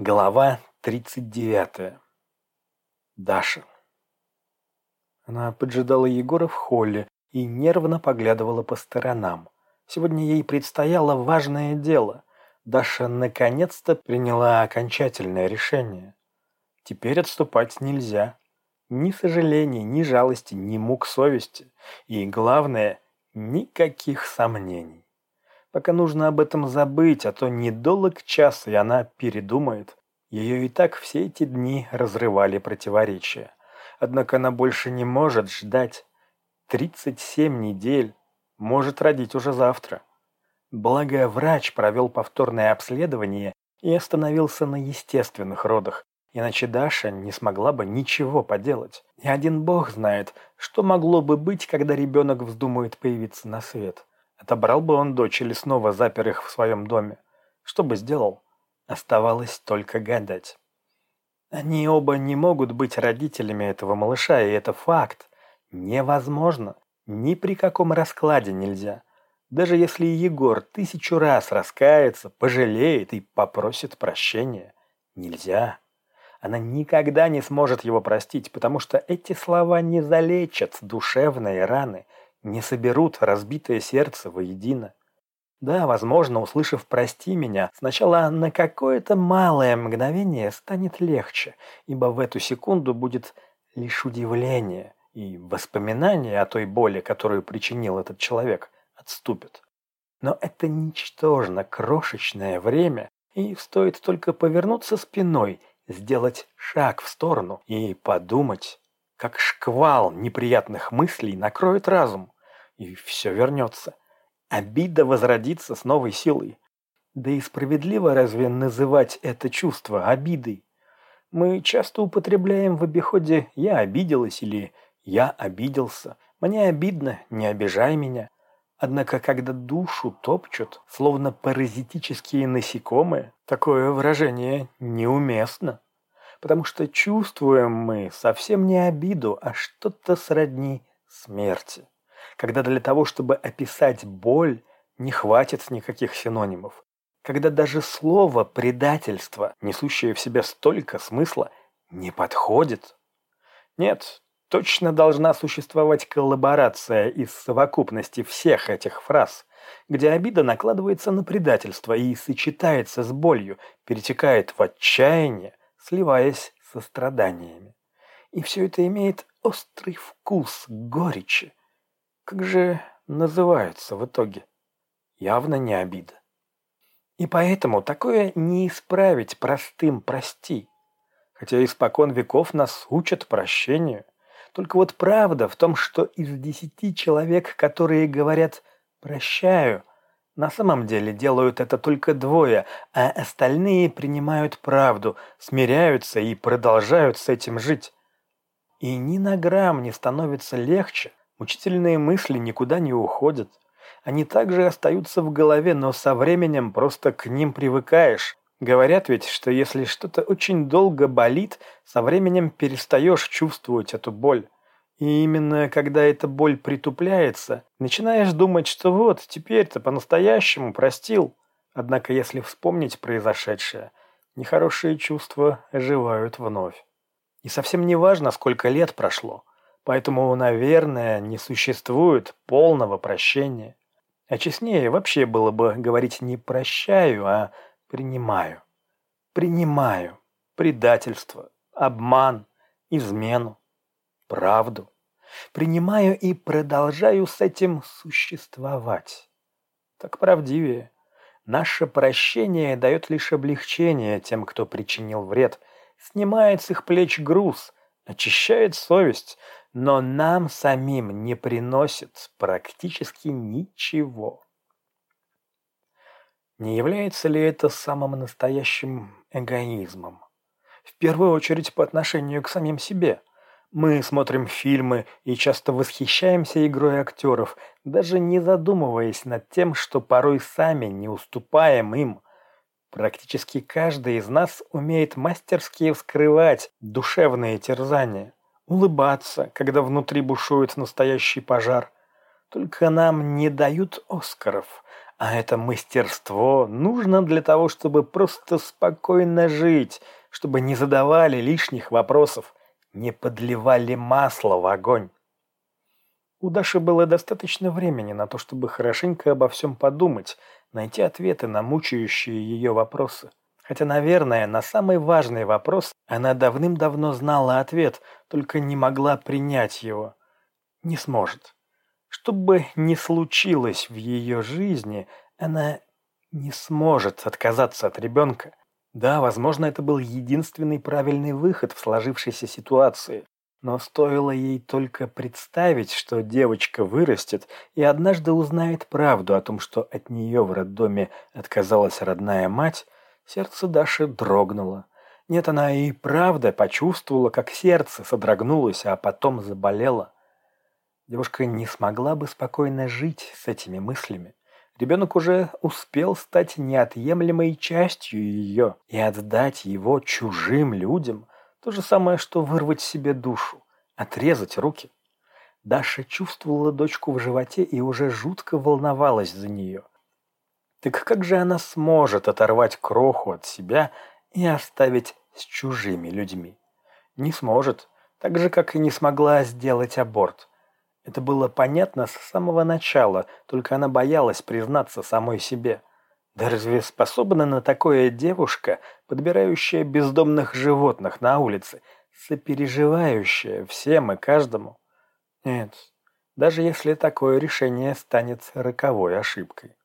Глава 39. Даша. Она поджидала Егора в холле и нервно поглядывала по сторонам. Сегодня ей предстояло важное дело. Даша наконец-то приняла окончательное решение. Теперь отступать нельзя. Ни сожалений, ни жалости, ни мук совести. И, главное, никаких сомнений. Пока нужно об этом забыть, а то недолг час, и она передумает. Ее и так все эти дни разрывали противоречия. Однако она больше не может ждать. 37 недель. Может родить уже завтра. Благо, врач провел повторное обследование и остановился на естественных родах, иначе Даша не смогла бы ничего поделать. И один бог знает, что могло бы быть, когда ребенок вздумает появиться на свет. Отобрал бы он дочь или снова запер их в своем доме? Что бы сделал? Оставалось только гадать. Они оба не могут быть родителями этого малыша, и это факт. Невозможно. Ни при каком раскладе нельзя. Даже если Егор тысячу раз раскается, пожалеет и попросит прощения. Нельзя. Она никогда не сможет его простить, потому что эти слова не залечат душевные раны – не соберут разбитое сердце воедино. Да, возможно, услышав «прости меня», сначала на какое-то малое мгновение станет легче, ибо в эту секунду будет лишь удивление, и воспоминания о той боли, которую причинил этот человек, отступят. Но это ничтожно крошечное время, и стоит только повернуться спиной, сделать шаг в сторону и подумать, как шквал неприятных мыслей накроет разум, и все вернется. Обида возродится с новой силой. Да и справедливо разве называть это чувство обидой? Мы часто употребляем в обиходе «я обиделась» или «я обиделся», «мне обидно, не обижай меня». Однако, когда душу топчут, словно паразитические насекомые, такое выражение неуместно потому что чувствуем мы совсем не обиду, а что-то сродни смерти. Когда для того, чтобы описать боль, не хватит никаких синонимов. Когда даже слово «предательство», несущее в себе столько смысла, не подходит. Нет, точно должна существовать коллаборация из совокупности всех этих фраз, где обида накладывается на предательство и сочетается с болью, перетекает в отчаяние, сливаясь со страданиями. И все это имеет острый вкус горечи. Как же называется в итоге? Явно не обида. И поэтому такое не исправить простым «прости». Хотя испокон веков нас учат прощению. Только вот правда в том, что из десяти человек, которые говорят «прощаю», на самом деле делают это только двое, а остальные принимают правду, смиряются и продолжают с этим жить. И ни на грамм не становится легче, мучительные мысли никуда не уходят. Они также остаются в голове, но со временем просто к ним привыкаешь. Говорят ведь, что если что-то очень долго болит, со временем перестаешь чувствовать эту боль. И именно когда эта боль притупляется, начинаешь думать, что вот, теперь-то по-настоящему простил. Однако, если вспомнить произошедшее, нехорошие чувства оживают вновь. И совсем не важно, сколько лет прошло. Поэтому, наверное, не существует полного прощения. А честнее вообще было бы говорить не «прощаю», а «принимаю». Принимаю предательство, обман, измену правду. Принимаю и продолжаю с этим существовать. Так правдивее. Наше прощение дает лишь облегчение тем, кто причинил вред, снимает с их плеч груз, очищает совесть, но нам самим не приносит практически ничего. Не является ли это самым настоящим эгоизмом? В первую очередь по отношению к самим себе – мы смотрим фильмы и часто восхищаемся игрой актеров, даже не задумываясь над тем, что порой сами не уступаем им. Практически каждый из нас умеет мастерски вскрывать душевные терзания, улыбаться, когда внутри бушует настоящий пожар. Только нам не дают Оскаров, А это мастерство нужно для того, чтобы просто спокойно жить, чтобы не задавали лишних вопросов, не подливали масло в огонь. У Даши было достаточно времени на то, чтобы хорошенько обо всем подумать, найти ответы на мучающие ее вопросы. Хотя, наверное, на самый важный вопрос она давным-давно знала ответ, только не могла принять его. Не сможет. Что бы ни случилось в ее жизни, она не сможет отказаться от ребенка. Да, возможно, это был единственный правильный выход в сложившейся ситуации. Но стоило ей только представить, что девочка вырастет и однажды узнает правду о том, что от нее в роддоме отказалась родная мать, сердце Даши дрогнуло. Нет, она и правда почувствовала, как сердце содрогнулось, а потом заболело. Девушка не смогла бы спокойно жить с этими мыслями. Ребенок уже успел стать неотъемлемой частью ее, и отдать его чужим людям – то же самое, что вырвать себе душу, отрезать руки. Даша чувствовала дочку в животе и уже жутко волновалась за нее. Так как же она сможет оторвать кроху от себя и оставить с чужими людьми? Не сможет, так же, как и не смогла сделать аборт. Это было понятно с самого начала, только она боялась признаться самой себе. Да разве способна на такое девушка, подбирающая бездомных животных на улице, сопереживающая всем и каждому? Нет, даже если такое решение станет роковой ошибкой.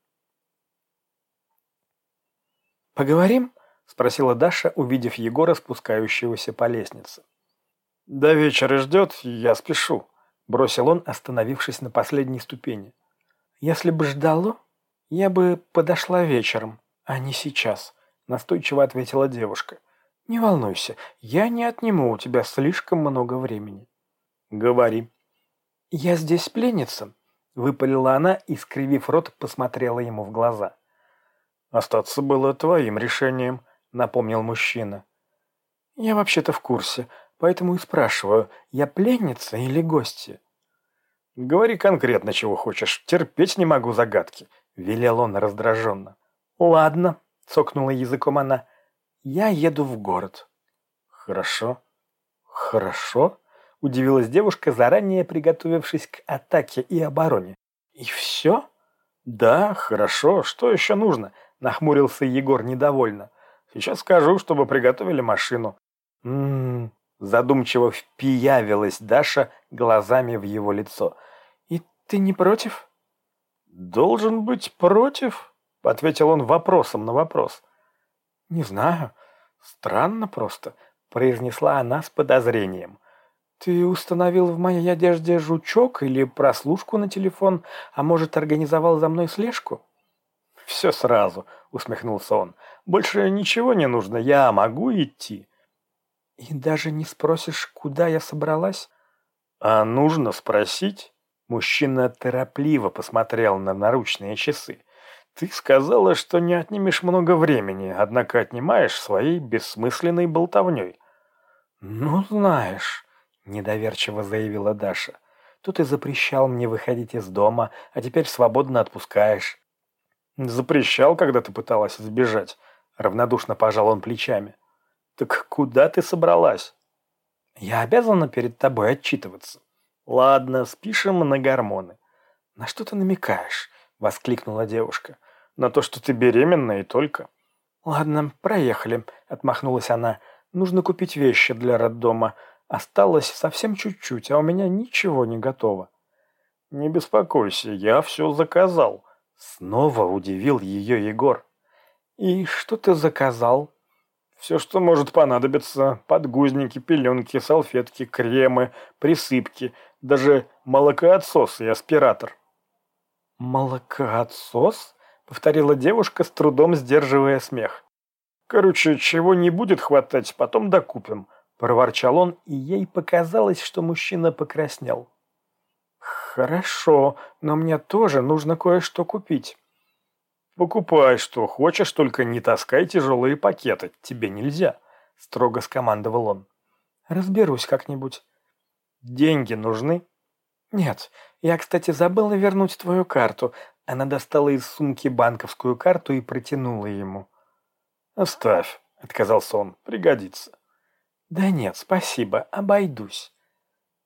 «Поговорим?» – спросила Даша, увидев Егора, спускающегося по лестнице. «До вечера ждет, я спешу», – бросил он, остановившись на последней ступени. «Если бы ждало, «Я бы подошла вечером, а не сейчас», – настойчиво ответила девушка. «Не волнуйся, я не отниму у тебя слишком много времени». «Говори». «Я здесь пленница», – выпалила она и, скривив рот, посмотрела ему в глаза. «Остаться было твоим решением», – напомнил мужчина. «Я вообще-то в курсе, поэтому и спрашиваю, я пленница или гостья?» «Говори конкретно, чего хочешь. Терпеть не могу загадки», — велел он раздраженно. «Ладно», — цокнула языком она, — «я еду в город». «Хорошо». «Хорошо?» — удивилась девушка, заранее приготовившись к атаке и обороне. «И все?» «Да, хорошо. Что еще нужно?» — нахмурился Егор недовольно. «Сейчас скажу, чтобы приготовили машину». «М-м-м», задумчиво впиявилась Даша глазами в его лицо. «И ты не против?» «Должен быть против?» — ответил он вопросом на вопрос. «Не знаю. Странно просто», — произнесла она с подозрением. «Ты установил в моей одежде жучок или прослушку на телефон, а может, организовал за мной слежку?» «Все сразу», — усмехнулся он. «Больше ничего не нужно, я могу идти». «И даже не спросишь, куда я собралась?» «А нужно спросить?» Мужчина торопливо посмотрел на наручные часы. «Ты сказала, что не отнимешь много времени, однако отнимаешь своей бессмысленной болтовней». «Ну, знаешь», — недоверчиво заявила Даша, «тут и запрещал мне выходить из дома, а теперь свободно отпускаешь». «Запрещал, когда ты пыталась сбежать», — равнодушно пожал он плечами. «Так куда ты собралась?» «Я обязана перед тобой отчитываться». «Ладно, спишем на гормоны». «На что ты намекаешь?» — воскликнула девушка. «На то, что ты беременна и только». «Ладно, проехали», — отмахнулась она. «Нужно купить вещи для роддома. Осталось совсем чуть-чуть, а у меня ничего не готово». «Не беспокойся, я все заказал». Снова удивил ее Егор. «И что ты заказал?» Все, что может понадобиться. Подгузники, пеленки, салфетки, кремы, присыпки. Даже молокоотсос и аспиратор. «Молокоотсос?» — повторила девушка, с трудом сдерживая смех. «Короче, чего не будет хватать, потом докупим», — проворчал он, и ей показалось, что мужчина покраснел. «Хорошо, но мне тоже нужно кое-что купить». «Покупай, что хочешь, только не таскай тяжелые пакеты, тебе нельзя», — строго скомандовал он. «Разберусь как-нибудь». «Деньги нужны?» «Нет, я, кстати, забыла вернуть твою карту. Она достала из сумки банковскую карту и протянула ему. «Оставь», — отказался он, — «пригодится». «Да нет, спасибо, обойдусь».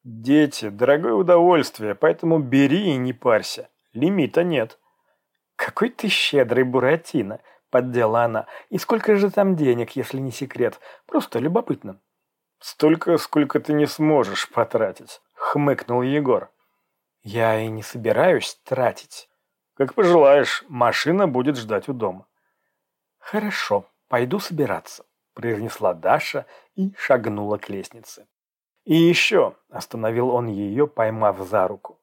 «Дети, дорогое удовольствие, поэтому бери и не парься. Лимита нет». «Какой ты щедрый, Буратино!» — поддела она. «И сколько же там денег, если не секрет? Просто любопытно». «Столько, сколько ты не сможешь потратить», — хмыкнул Егор. «Я и не собираюсь тратить». «Как пожелаешь, машина будет ждать у дома». «Хорошо, пойду собираться», — произнесла Даша и шагнула к лестнице. «И еще», — остановил он ее, поймав за руку.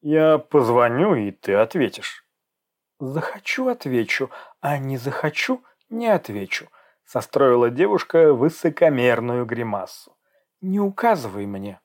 «Я позвоню, и ты ответишь». «Захочу – отвечу, а не захочу – не отвечу», – состроила девушка высокомерную гримасу. «Не указывай мне».